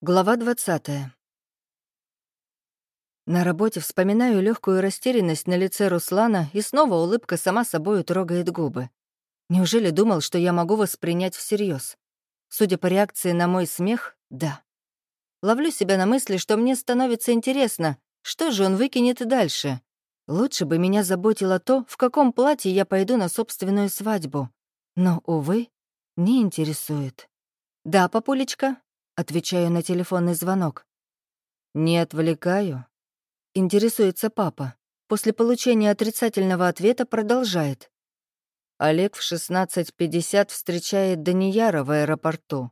Глава 20. На работе вспоминаю легкую растерянность на лице Руслана, и снова улыбка сама собой трогает губы. Неужели думал, что я могу воспринять всерьез? Судя по реакции на мой смех, да. Ловлю себя на мысли, что мне становится интересно, что же он выкинет дальше. Лучше бы меня заботило то, в каком платье я пойду на собственную свадьбу. Но, увы, не интересует. «Да, папулечка?» Отвечаю на телефонный звонок. «Не отвлекаю?» Интересуется папа. После получения отрицательного ответа продолжает. Олег в 16.50 встречает Данияра в аэропорту.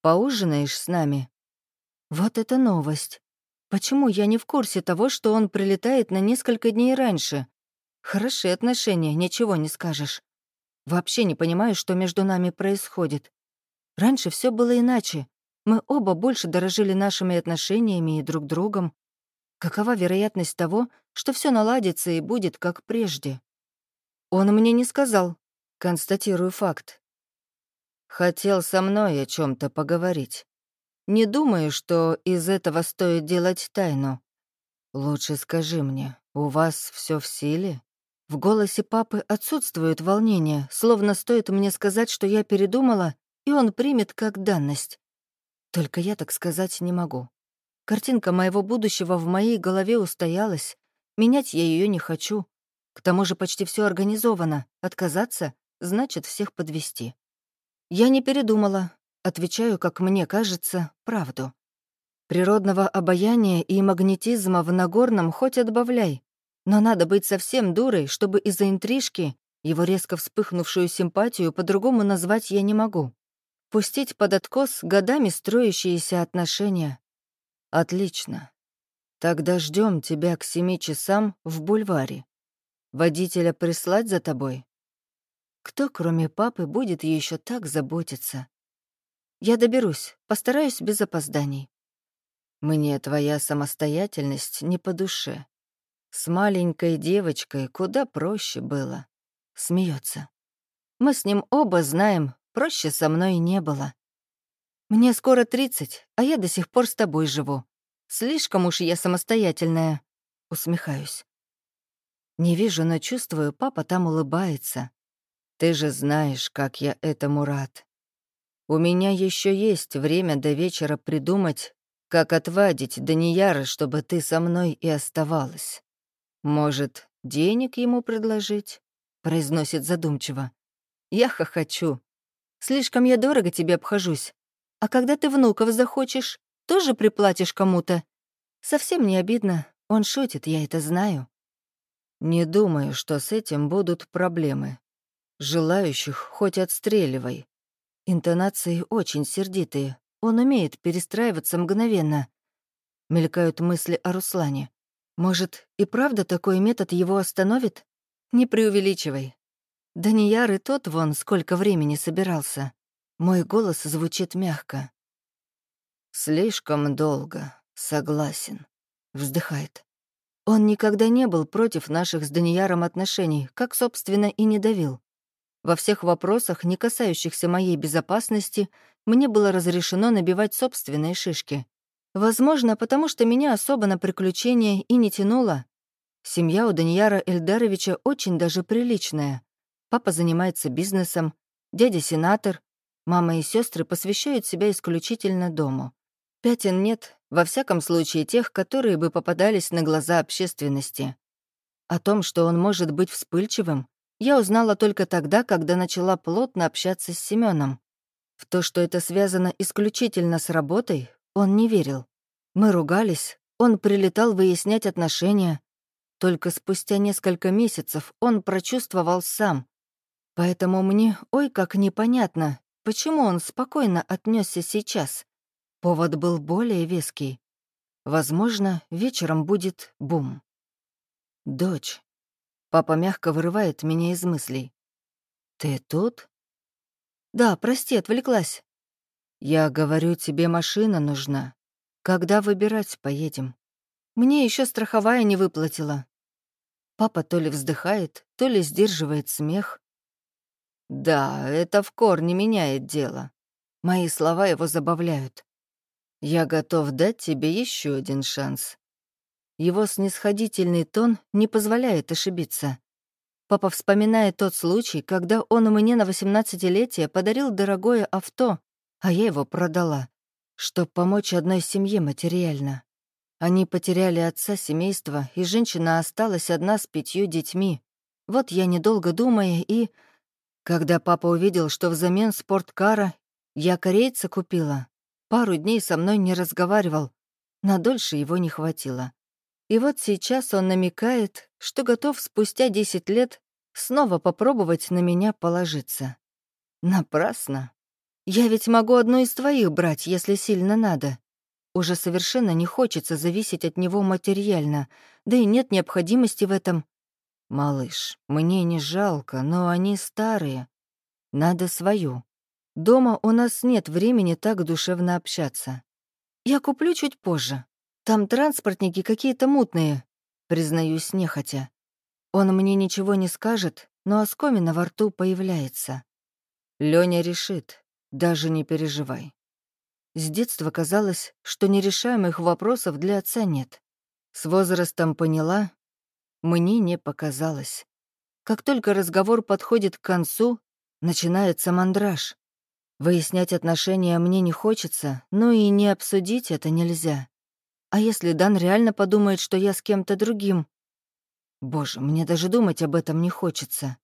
«Поужинаешь с нами?» Вот это новость. Почему я не в курсе того, что он прилетает на несколько дней раньше? Хорошие отношения, ничего не скажешь. Вообще не понимаю, что между нами происходит. Раньше все было иначе. Мы оба больше дорожили нашими отношениями и друг другом. Какова вероятность того, что все наладится и будет как прежде? Он мне не сказал. Констатирую факт. Хотел со мной о чем то поговорить. Не думаю, что из этого стоит делать тайну. Лучше скажи мне, у вас все в силе? В голосе папы отсутствует волнение, словно стоит мне сказать, что я передумала, и он примет как данность. Только я так сказать не могу. Картинка моего будущего в моей голове устоялась. Менять я ее не хочу. К тому же почти все организовано. Отказаться — значит всех подвести. Я не передумала. Отвечаю, как мне кажется, правду. Природного обаяния и магнетизма в Нагорном хоть отбавляй. Но надо быть совсем дурой, чтобы из-за интрижки его резко вспыхнувшую симпатию по-другому назвать я не могу. Пустить под откос годами строящиеся отношения. Отлично. Тогда ждем тебя к семи часам в бульваре. Водителя прислать за тобой? Кто, кроме папы, будет еще так заботиться? Я доберусь, постараюсь без опозданий. Мне твоя самостоятельность не по душе. С маленькой девочкой куда проще было. Смеется. Мы с ним оба знаем, Проще со мной не было. Мне скоро 30, а я до сих пор с тобой живу. Слишком уж я самостоятельная. Усмехаюсь. Не вижу, но чувствую, папа там улыбается. Ты же знаешь, как я этому рад. У меня еще есть время до вечера придумать, как отвадить Данияра, чтобы ты со мной и оставалась. Может, денег ему предложить?» — произносит задумчиво. Я хохочу. Слишком я дорого тебе обхожусь. А когда ты внуков захочешь, тоже приплатишь кому-то. Совсем не обидно. Он шутит, я это знаю. Не думаю, что с этим будут проблемы. Желающих хоть отстреливай. Интонации очень сердитые. Он умеет перестраиваться мгновенно. Мелькают мысли о Руслане. Может, и правда такой метод его остановит? Не преувеличивай. Данияр и тот вон сколько времени собирался. Мой голос звучит мягко. «Слишком долго, согласен», — вздыхает. Он никогда не был против наших с Данияром отношений, как, собственно, и не давил. Во всех вопросах, не касающихся моей безопасности, мне было разрешено набивать собственные шишки. Возможно, потому что меня особо на приключения и не тянуло. Семья у Данияра Эльдаровича очень даже приличная. Папа занимается бизнесом, дядя сенатор, мама и сестры посвящают себя исключительно дому. Пятен нет, во всяком случае тех, которые бы попадались на глаза общественности. О том, что он может быть вспыльчивым, я узнала только тогда, когда начала плотно общаться с Семеном. В то, что это связано исключительно с работой, он не верил. Мы ругались, он прилетал выяснять отношения. Только спустя несколько месяцев он прочувствовал сам, Поэтому мне ой как непонятно, почему он спокойно отнесся сейчас. Повод был более веский. Возможно, вечером будет бум. «Дочь». Папа мягко вырывает меня из мыслей. «Ты тут?» «Да, прости, отвлеклась». «Я говорю, тебе машина нужна. Когда выбирать поедем?» «Мне еще страховая не выплатила». Папа то ли вздыхает, то ли сдерживает смех. Да, это в корне меняет дело. Мои слова его забавляют. Я готов дать тебе еще один шанс. Его снисходительный тон не позволяет ошибиться. Папа вспоминает тот случай, когда он мне на 18-летие подарил дорогое авто, а я его продала, чтобы помочь одной семье материально. Они потеряли отца семейства, и женщина осталась одна с пятью детьми. Вот я, недолго думая, и... Когда папа увидел, что взамен спорткара я корейца купила, пару дней со мной не разговаривал, на дольше его не хватило. И вот сейчас он намекает, что готов спустя 10 лет снова попробовать на меня положиться. Напрасно. Я ведь могу одну из твоих брать, если сильно надо. Уже совершенно не хочется зависеть от него материально, да и нет необходимости в этом. Малыш, мне не жалко, но они старые. Надо свою. Дома у нас нет времени так душевно общаться. Я куплю чуть позже. Там транспортники какие-то мутные, признаюсь нехотя. Он мне ничего не скажет, но оскомина во рту появляется. Лёня решит, даже не переживай. С детства казалось, что нерешаемых вопросов для отца нет. С возрастом поняла, мне не показалось. Как только разговор подходит к концу, начинается мандраж. Выяснять отношения мне не хочется, но и не обсудить это нельзя. А если Дан реально подумает, что я с кем-то другим? Боже, мне даже думать об этом не хочется.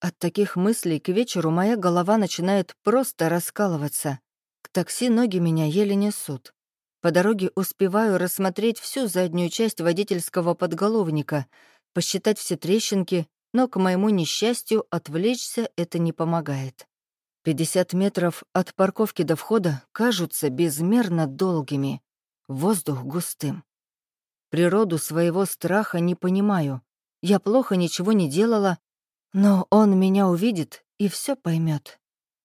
От таких мыслей к вечеру моя голова начинает просто раскалываться. К такси ноги меня еле несут. По дороге успеваю рассмотреть всю заднюю часть водительского подголовника, посчитать все трещинки, но, к моему несчастью, отвлечься это не помогает. 50 метров от парковки до входа кажутся безмерно долгими воздух густым. Природу своего страха не понимаю. Я плохо ничего не делала, но он меня увидит и все поймет.